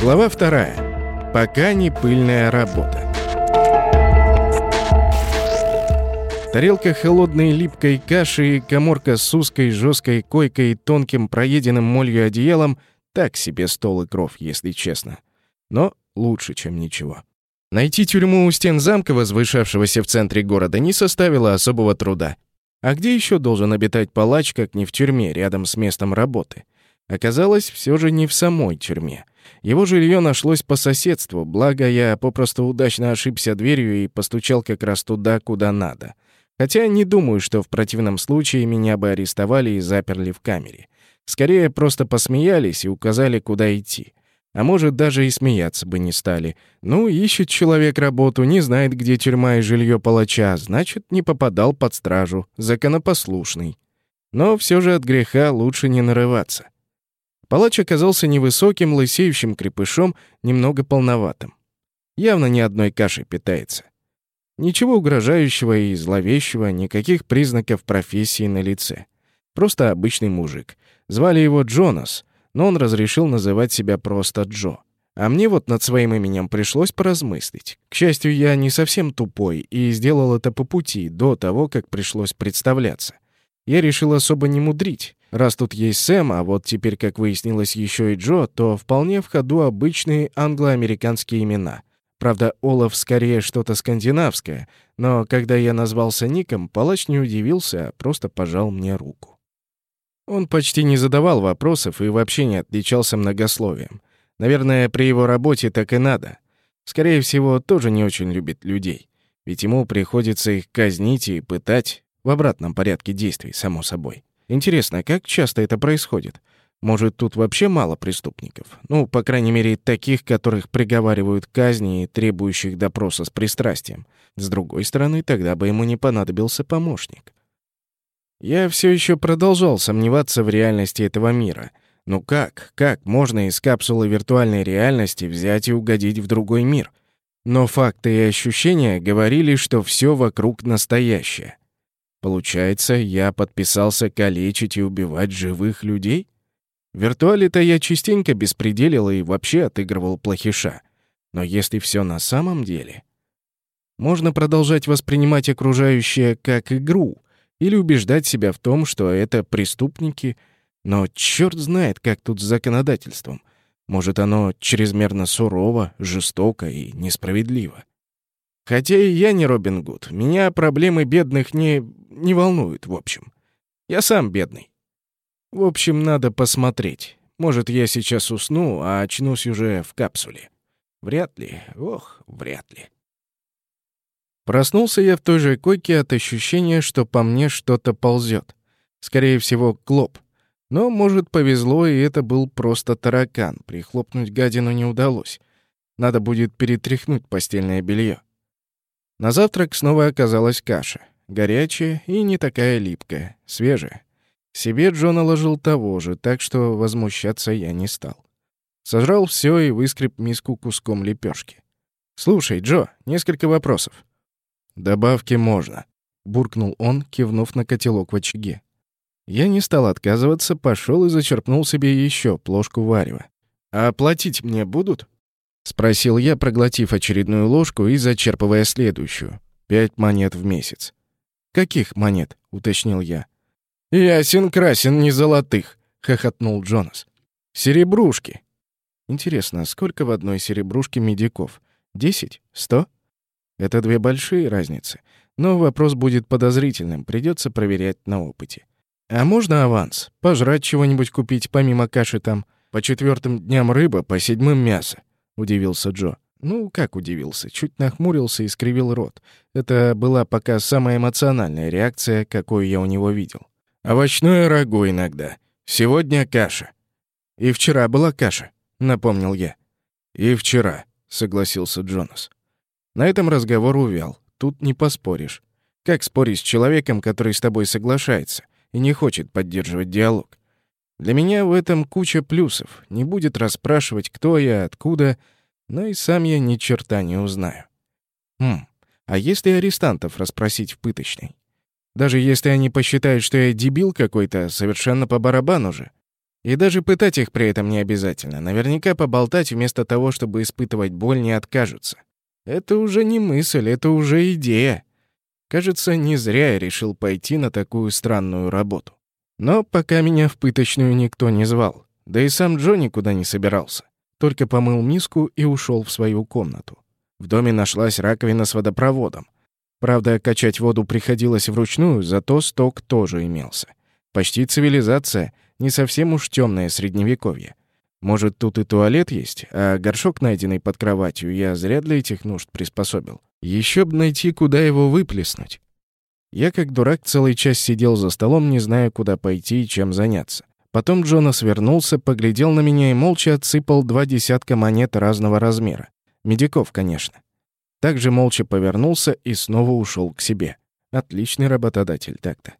Глава вторая. Пока не пыльная работа. Тарелка холодной липкой каши и коморка с узкой жесткой койкой и тонким проеденным молью одеялом — так себе стол и кров, если честно. Но лучше, чем ничего. Найти тюрьму у стен замка, возвышавшегося в центре города, не составило особого труда. А где еще должен обитать палач, как не в тюрьме, рядом с местом работы? Оказалось, все же не в самой тюрьме. Его жилье нашлось по соседству, благо я попросту удачно ошибся дверью и постучал как раз туда, куда надо — Хотя не думаю, что в противном случае меня бы арестовали и заперли в камере. Скорее, просто посмеялись и указали, куда идти. А может, даже и смеяться бы не стали. Ну, ищет человек работу, не знает, где тюрьма и жилье палача, значит, не попадал под стражу, законопослушный. Но все же от греха лучше не нарываться. Палач оказался невысоким, лысеющим крепышом, немного полноватым. Явно ни одной кашей питается. Ничего угрожающего и зловещего, никаких признаков профессии на лице. Просто обычный мужик. Звали его Джонас, но он разрешил называть себя просто Джо. А мне вот над своим именем пришлось поразмыслить. К счастью, я не совсем тупой и сделал это по пути, до того, как пришлось представляться. Я решил особо не мудрить. Раз тут есть Сэм, а вот теперь, как выяснилось, еще и Джо, то вполне в ходу обычные англо-американские имена. Правда, Олаф скорее что-то скандинавское, но когда я назвался Ником, палач не удивился, а просто пожал мне руку. Он почти не задавал вопросов и вообще не отличался многословием. Наверное, при его работе так и надо. Скорее всего, тоже не очень любит людей. Ведь ему приходится их казнить и пытать в обратном порядке действий, само собой. Интересно, как часто это происходит? Может, тут вообще мало преступников? Ну, по крайней мере, таких, которых приговаривают к казни и требующих допроса с пристрастием. С другой стороны, тогда бы ему не понадобился помощник. Я все еще продолжал сомневаться в реальности этого мира. Ну как, как можно из капсулы виртуальной реальности взять и угодить в другой мир? Но факты и ощущения говорили, что все вокруг настоящее. Получается, я подписался калечить и убивать живых людей? В виртуале-то я частенько беспределил и вообще отыгрывал плохиша. Но если все на самом деле... Можно продолжать воспринимать окружающее как игру или убеждать себя в том, что это преступники, но черт знает, как тут с законодательством. Может, оно чрезмерно сурово, жестоко и несправедливо. Хотя и я не Робин Гуд, меня проблемы бедных не... не волнуют, в общем. Я сам бедный. В общем, надо посмотреть. Может, я сейчас усну, а очнусь уже в капсуле. Вряд ли. Ох, вряд ли. Проснулся я в той же койке от ощущения, что по мне что-то ползет. Скорее всего, клоп. Но, может, повезло, и это был просто таракан. Прихлопнуть гадину не удалось. Надо будет перетряхнуть постельное белье. На завтрак снова оказалась каша. Горячая и не такая липкая, свежая. Себе Джо наложил того же, так что возмущаться я не стал. Сожрал все и выскреб миску куском лепешки. «Слушай, Джо, несколько вопросов». «Добавки можно», — буркнул он, кивнув на котелок в очаге. Я не стал отказываться, пошел и зачерпнул себе еще плошку варева. «А платить мне будут?» — спросил я, проглотив очередную ложку и зачерпывая следующую. «Пять монет в месяц». «Каких монет?» — уточнил я. «Ясен-красен, не золотых», — хохотнул Джонас. «Серебрушки». Интересно, сколько в одной серебрушке медиков? Десять? Сто? Это две большие разницы. Но вопрос будет подозрительным, придется проверять на опыте. А можно аванс? Пожрать чего-нибудь купить, помимо каши там? По четвертым дням рыба, по седьмым мясо. Удивился Джо. Ну, как удивился? Чуть нахмурился и скривил рот. Это была пока самая эмоциональная реакция, какую я у него видел. Овощное рагу иногда. Сегодня каша. И вчера была каша, напомнил я. И вчера, согласился Джонас. На этом разговор увял. Тут не поспоришь. Как спорить с человеком, который с тобой соглашается и не хочет поддерживать диалог? Для меня в этом куча плюсов. Не будет расспрашивать, кто я, откуда, но и сам я ни черта не узнаю. Хм, а если арестантов расспросить в пыточной? Даже если они посчитают, что я дебил какой-то, совершенно по барабану же. И даже пытать их при этом не обязательно. Наверняка поболтать вместо того, чтобы испытывать боль, не откажутся. Это уже не мысль, это уже идея. Кажется, не зря я решил пойти на такую странную работу. Но пока меня в пыточную никто не звал. Да и сам Джо никуда не собирался. Только помыл миску и ушел в свою комнату. В доме нашлась раковина с водопроводом. Правда, качать воду приходилось вручную, зато сток тоже имелся. Почти цивилизация, не совсем уж темное средневековье. Может, тут и туалет есть, а горшок, найденный под кроватью, я зря для этих нужд приспособил. Еще б найти, куда его выплеснуть. Я, как дурак, целый час сидел за столом, не зная, куда пойти и чем заняться. Потом Джонас вернулся, поглядел на меня и молча отсыпал два десятка монет разного размера. Медиков, конечно. Также молча повернулся и снова ушел к себе. Отличный работодатель так-то.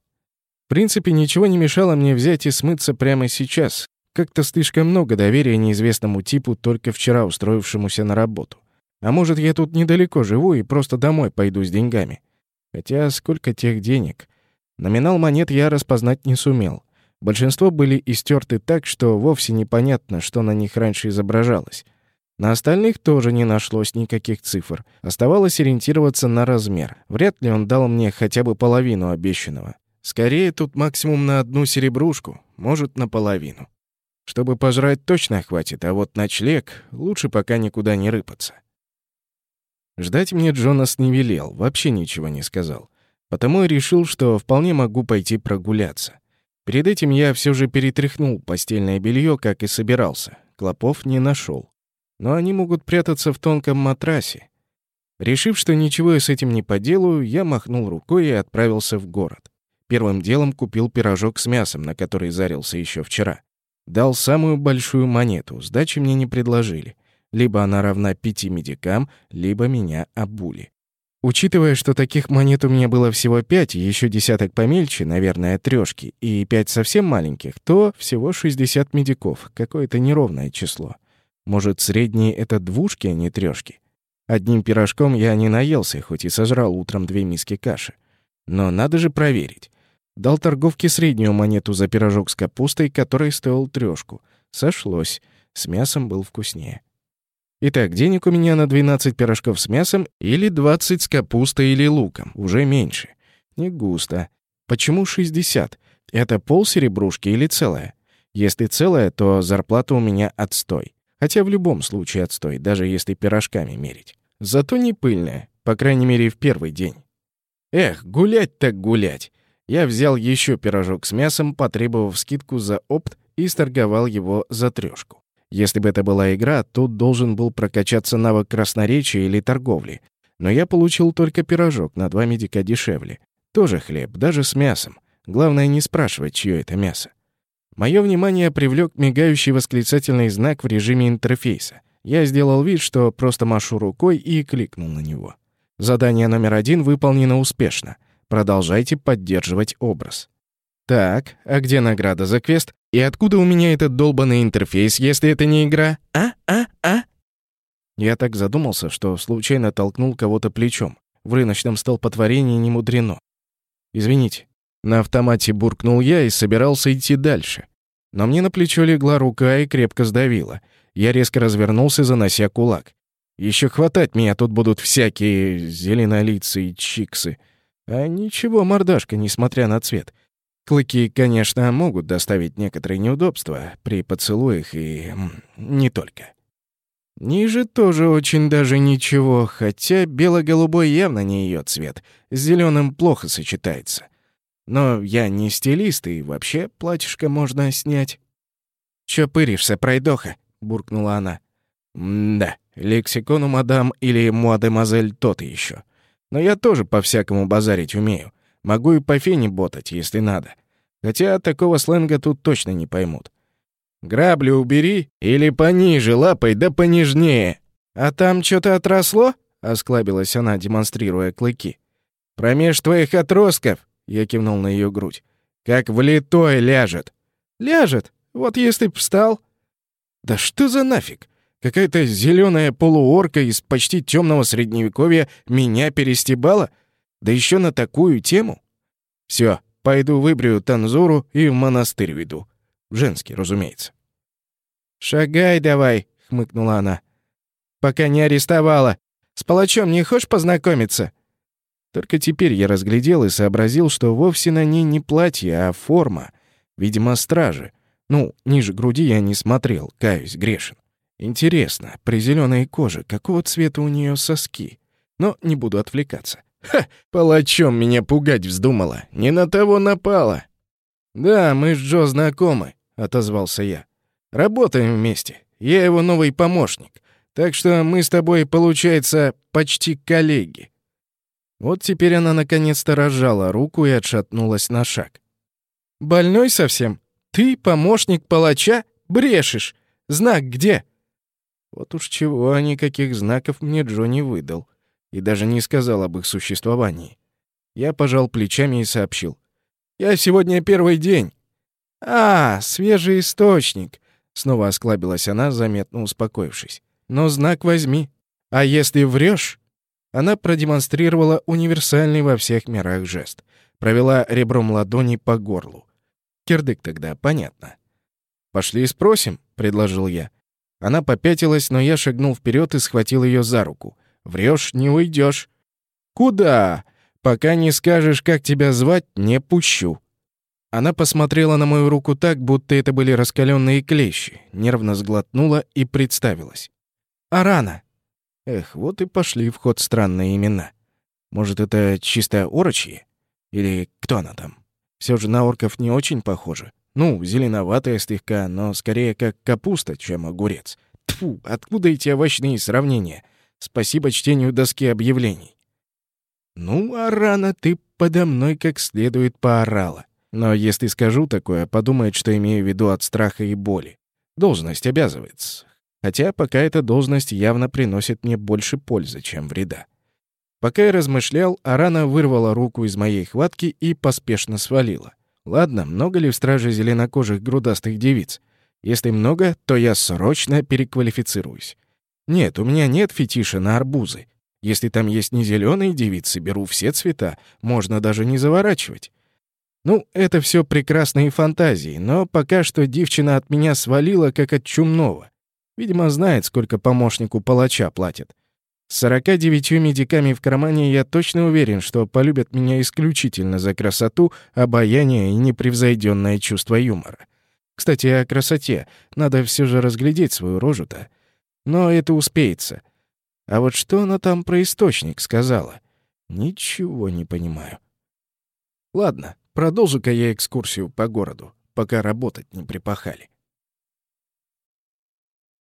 В принципе, ничего не мешало мне взять и смыться прямо сейчас. Как-то слишком много доверия неизвестному типу, только вчера устроившемуся на работу. А может, я тут недалеко живу и просто домой пойду с деньгами. Хотя сколько тех денег? Номинал монет я распознать не сумел. Большинство были истерты так, что вовсе непонятно, что на них раньше изображалось. На остальных тоже не нашлось никаких цифр. Оставалось ориентироваться на размер. Вряд ли он дал мне хотя бы половину обещанного. Скорее, тут максимум на одну серебрушку, может, на половину. Чтобы пожрать точно хватит, а вот ночлег лучше пока никуда не рыпаться. Ждать мне Джонас не велел, вообще ничего не сказал. Потому и решил, что вполне могу пойти прогуляться. Перед этим я все же перетряхнул постельное белье, как и собирался. Клопов не нашел. Но они могут прятаться в тонком матрасе. Решив, что ничего я с этим не поделаю, я махнул рукой и отправился в город. Первым делом купил пирожок с мясом, на который зарился еще вчера. Дал самую большую монету, сдачи мне не предложили. Либо она равна пяти медикам, либо меня обули. Учитывая, что таких монет у меня было всего пять, еще десяток помельче, наверное, трешки, и пять совсем маленьких, то всего 60 медиков, какое-то неровное число. Может, средние — это двушки, а не трешки? Одним пирожком я не наелся, хоть и сожрал утром две миски каши. Но надо же проверить. Дал торговке среднюю монету за пирожок с капустой, который стоил трешку. Сошлось. С мясом был вкуснее. Итак, денег у меня на 12 пирожков с мясом или 20 с капустой или луком. Уже меньше. Не густо. Почему 60? Это пол серебрушки или целая? Если целая, то зарплата у меня отстой. Хотя в любом случае отстой, даже если пирожками мерить. Зато не пыльная, по крайней мере, в первый день. Эх, гулять так гулять. Я взял еще пирожок с мясом, потребовав скидку за опт и сторговал его за трешку. Если бы это была игра, тут должен был прокачаться навык красноречия или торговли. Но я получил только пирожок на два медика дешевле. Тоже хлеб, даже с мясом. Главное не спрашивать, чье это мясо. Мое внимание привлек мигающий восклицательный знак в режиме интерфейса. Я сделал вид, что просто машу рукой и кликнул на него. Задание номер один выполнено успешно. Продолжайте поддерживать образ. Так, а где награда за квест? И откуда у меня этот долбанный интерфейс, если это не игра? А? А? А? Я так задумался, что случайно толкнул кого-то плечом. В рыночном столпотворении не мудрено. Извините. На автомате буркнул я и собирался идти дальше. Но мне на плечо легла рука и крепко сдавила. Я резко развернулся, занося кулак. Еще хватать меня тут будут всякие зеленолицы и чиксы. А ничего, мордашка, несмотря на цвет. Клыки, конечно, могут доставить некоторые неудобства при поцелуях и... не только. Ниже тоже очень даже ничего, хотя бело-голубой явно не ее цвет, с зеленым плохо сочетается. Но я не стилист, и вообще платьишко можно снять. «Чё пыришься, пройдоха?» — буркнула она. «Да, лексикон у мадам или муадемазель тот еще. Но я тоже по-всякому базарить умею. Могу и по фене ботать, если надо. Хотя такого сленга тут точно не поймут. Грабли убери или пониже лапой, да понежнее. А там что-то отросло? Осклабилась она, демонстрируя клыки. Промеж твоих отростков, я кивнул на ее грудь, как влитой ляжет. Ляжет? Вот если б встал. Да что за нафиг? Какая-то зеленая полуорка из почти темного средневековья меня перестебала? Да еще на такую тему? Все, пойду выбрю танзуру и в монастырь веду. Женский, разумеется. «Шагай давай», — хмыкнула она. «Пока не арестовала. С палачом не хочешь познакомиться?» Только теперь я разглядел и сообразил, что вовсе на ней не платье, а форма. Видимо, стражи. Ну, ниже груди я не смотрел, каюсь, грешен. Интересно, при зеленой коже какого цвета у нее соски? Но не буду отвлекаться. Ха, палачом меня пугать вздумала. Не на того напала. Да, мы с Джо знакомы, отозвался я. Работаем вместе. Я его новый помощник. Так что мы с тобой, получается, почти коллеги. Вот теперь она наконец-то разжала руку и отшатнулась на шаг. «Больной совсем? Ты помощник палача? Брешешь! Знак где?» Вот уж чего, а никаких знаков мне Джо выдал. И даже не сказал об их существовании. Я пожал плечами и сообщил. «Я сегодня первый день». «А, свежий источник», — снова осклабилась она, заметно успокоившись. «Но знак возьми. А если врешь, она продемонстрировала универсальный во всех мирах жест. Провела ребром ладони по горлу. Кирдык тогда, понятно. «Пошли спросим», — предложил я. Она попятилась, но я шагнул вперед и схватил ее за руку. Врешь, не уйдешь. «Куда? Пока не скажешь, как тебя звать, не пущу». Она посмотрела на мою руку так, будто это были раскаленные клещи, нервно сглотнула и представилась. «Арана». Эх, вот и пошли в ход странные имена. Может, это чисто орочьи? Или кто она там? Все же на орков не очень похоже. Ну, зеленоватая слегка, но скорее как капуста, чем огурец. Тфу, откуда эти овощные сравнения? Спасибо чтению доски объявлений. Ну, а рано ты подо мной как следует поорала. Но если скажу такое, подумает, что имею в виду от страха и боли. Должность обязывается. Хотя пока эта должность явно приносит мне больше пользы, чем вреда. Пока я размышлял, Арана вырвала руку из моей хватки и поспешно свалила. Ладно, много ли в страже зеленокожих грудастых девиц? Если много, то я срочно переквалифицируюсь. Нет, у меня нет фетиша на арбузы. Если там есть не зеленые девицы, беру все цвета, можно даже не заворачивать. Ну, это все прекрасные фантазии, но пока что девчина от меня свалила, как от чумного. Видимо, знает, сколько помощнику палача платят. С 49 медиками в кармане я точно уверен, что полюбят меня исключительно за красоту, обаяние и непревзойденное чувство юмора. Кстати, о красоте. Надо все же разглядеть свою рожу-то. Но это успеется. А вот что она там про источник сказала? Ничего не понимаю. Ладно, продолжу-ка я экскурсию по городу, пока работать не припахали.